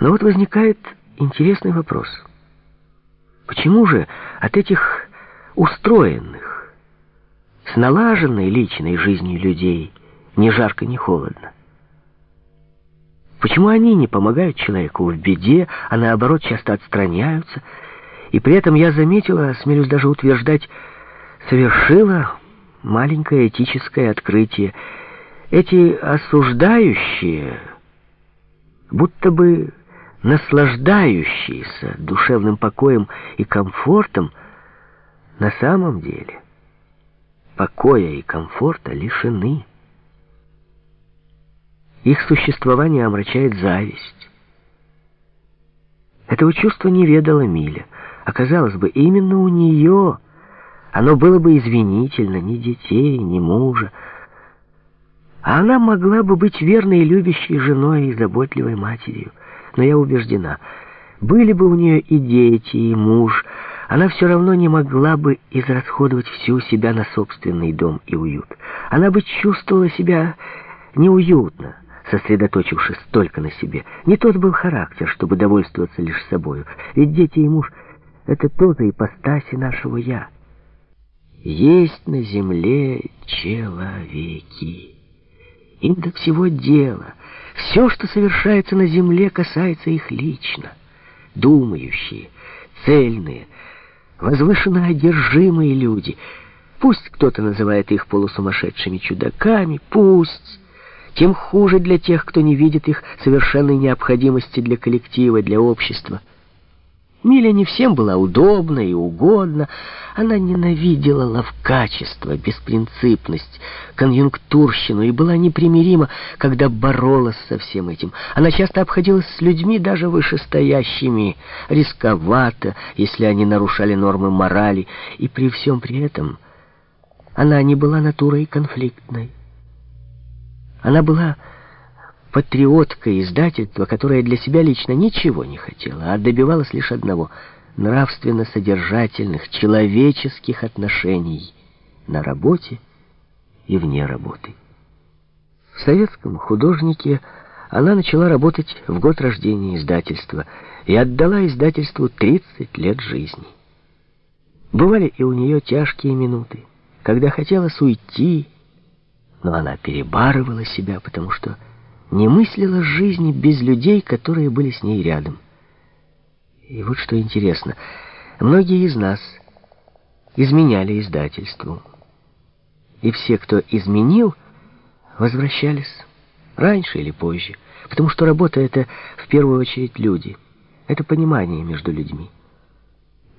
Но вот возникает интересный вопрос. Почему же от этих устроенных, с налаженной личной жизнью людей ни жарко, ни холодно? Почему они не помогают человеку в беде, а наоборот часто отстраняются? И при этом я заметила, осмелюсь даже утверждать, совершила маленькое этическое открытие. Эти осуждающие, будто бы наслаждающиеся душевным покоем и комфортом, на самом деле покоя и комфорта лишены. Их существование омрачает зависть. Этого чувства не ведала Миля. Оказалось бы, именно у нее оно было бы извинительно ни детей, ни мужа. А она могла бы быть верной и любящей женой и заботливой матерью. Но я убеждена, были бы у нее и дети, и муж, она все равно не могла бы израсходовать всю себя на собственный дом и уют. Она бы чувствовала себя неуютно, сосредоточившись только на себе. Не тот был характер, чтобы довольствоваться лишь собою. Ведь дети и муж — это тоже ипостаси нашего «я». Есть на земле человеки. Им до всего дела. Все, что совершается на земле, касается их лично. Думающие, цельные, возвышенно одержимые люди. Пусть кто-то называет их полусумасшедшими чудаками, пусть... Тем хуже для тех, кто не видит их совершенной необходимости для коллектива, для общества. Миля не всем была удобна и угодна. Она ненавидела ловкачество, беспринципность, конъюнктурщину и была непримирима, когда боролась со всем этим. Она часто обходилась с людьми даже вышестоящими, рисковато, если они нарушали нормы морали, и при всем при этом она не была натурой конфликтной. Она была патриотка издательства, которая для себя лично ничего не хотела, а добивалась лишь одного — нравственно-содержательных, человеческих отношений на работе и вне работы. В советском художнике она начала работать в год рождения издательства и отдала издательству 30 лет жизни. Бывали и у нее тяжкие минуты, когда хотелось уйти, но она перебарывала себя, потому что не мыслила жизни без людей, которые были с ней рядом. И вот что интересно, многие из нас изменяли издательству. И все, кто изменил, возвращались раньше или позже, потому что работа — это в первую очередь люди, это понимание между людьми.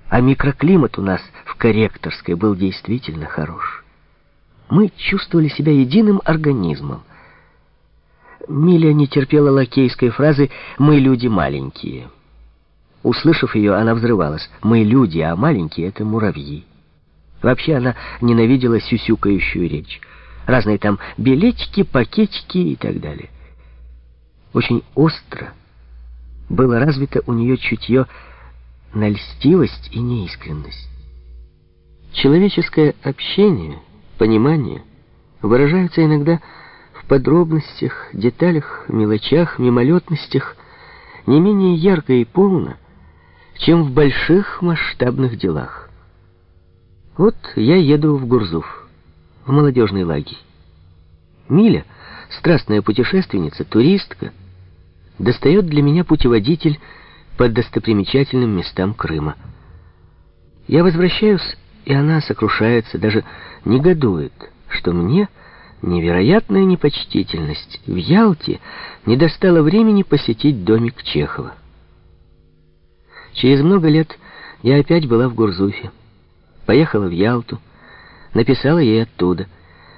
А микроклимат у нас в корректорской был действительно хорош. Мы чувствовали себя единым организмом, Миля не терпела лакейской фразы «мы люди маленькие». Услышав ее, она взрывалась. «Мы люди, а маленькие — это муравьи». Вообще она ненавидела сюсюкающую речь. Разные там билетики, пакетики и так далее. Очень остро было развито у нее чутье на льстивость и неискренность. Человеческое общение, понимание выражаются иногда подробностях, деталях, мелочах, мимолетностях не менее ярко и полно, чем в больших масштабных делах. Вот я еду в Гурзуф, в молодежный лагерь. Миля, страстная путешественница, туристка, достает для меня путеводитель по достопримечательным местам Крыма. Я возвращаюсь, и она сокрушается, даже негодует, что мне Невероятная непочтительность. В Ялте не достало времени посетить домик Чехова. Через много лет я опять была в Гурзуфе. Поехала в Ялту, написала ей оттуда.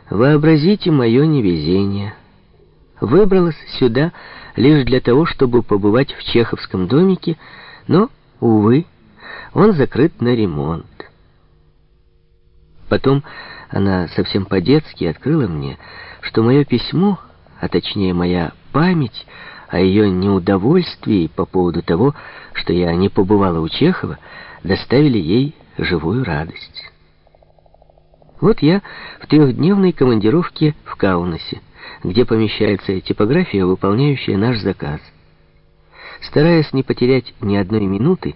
«Вообразите мое невезение. Выбралась сюда лишь для того, чтобы побывать в чеховском домике, но, увы, он закрыт на ремонт. Потом она совсем по-детски открыла мне, что мое письмо, а точнее моя память о ее неудовольствии по поводу того, что я не побывала у Чехова, доставили ей живую радость. Вот я в трехдневной командировке в Каунасе, где помещается типография, выполняющая наш заказ. Стараясь не потерять ни одной минуты,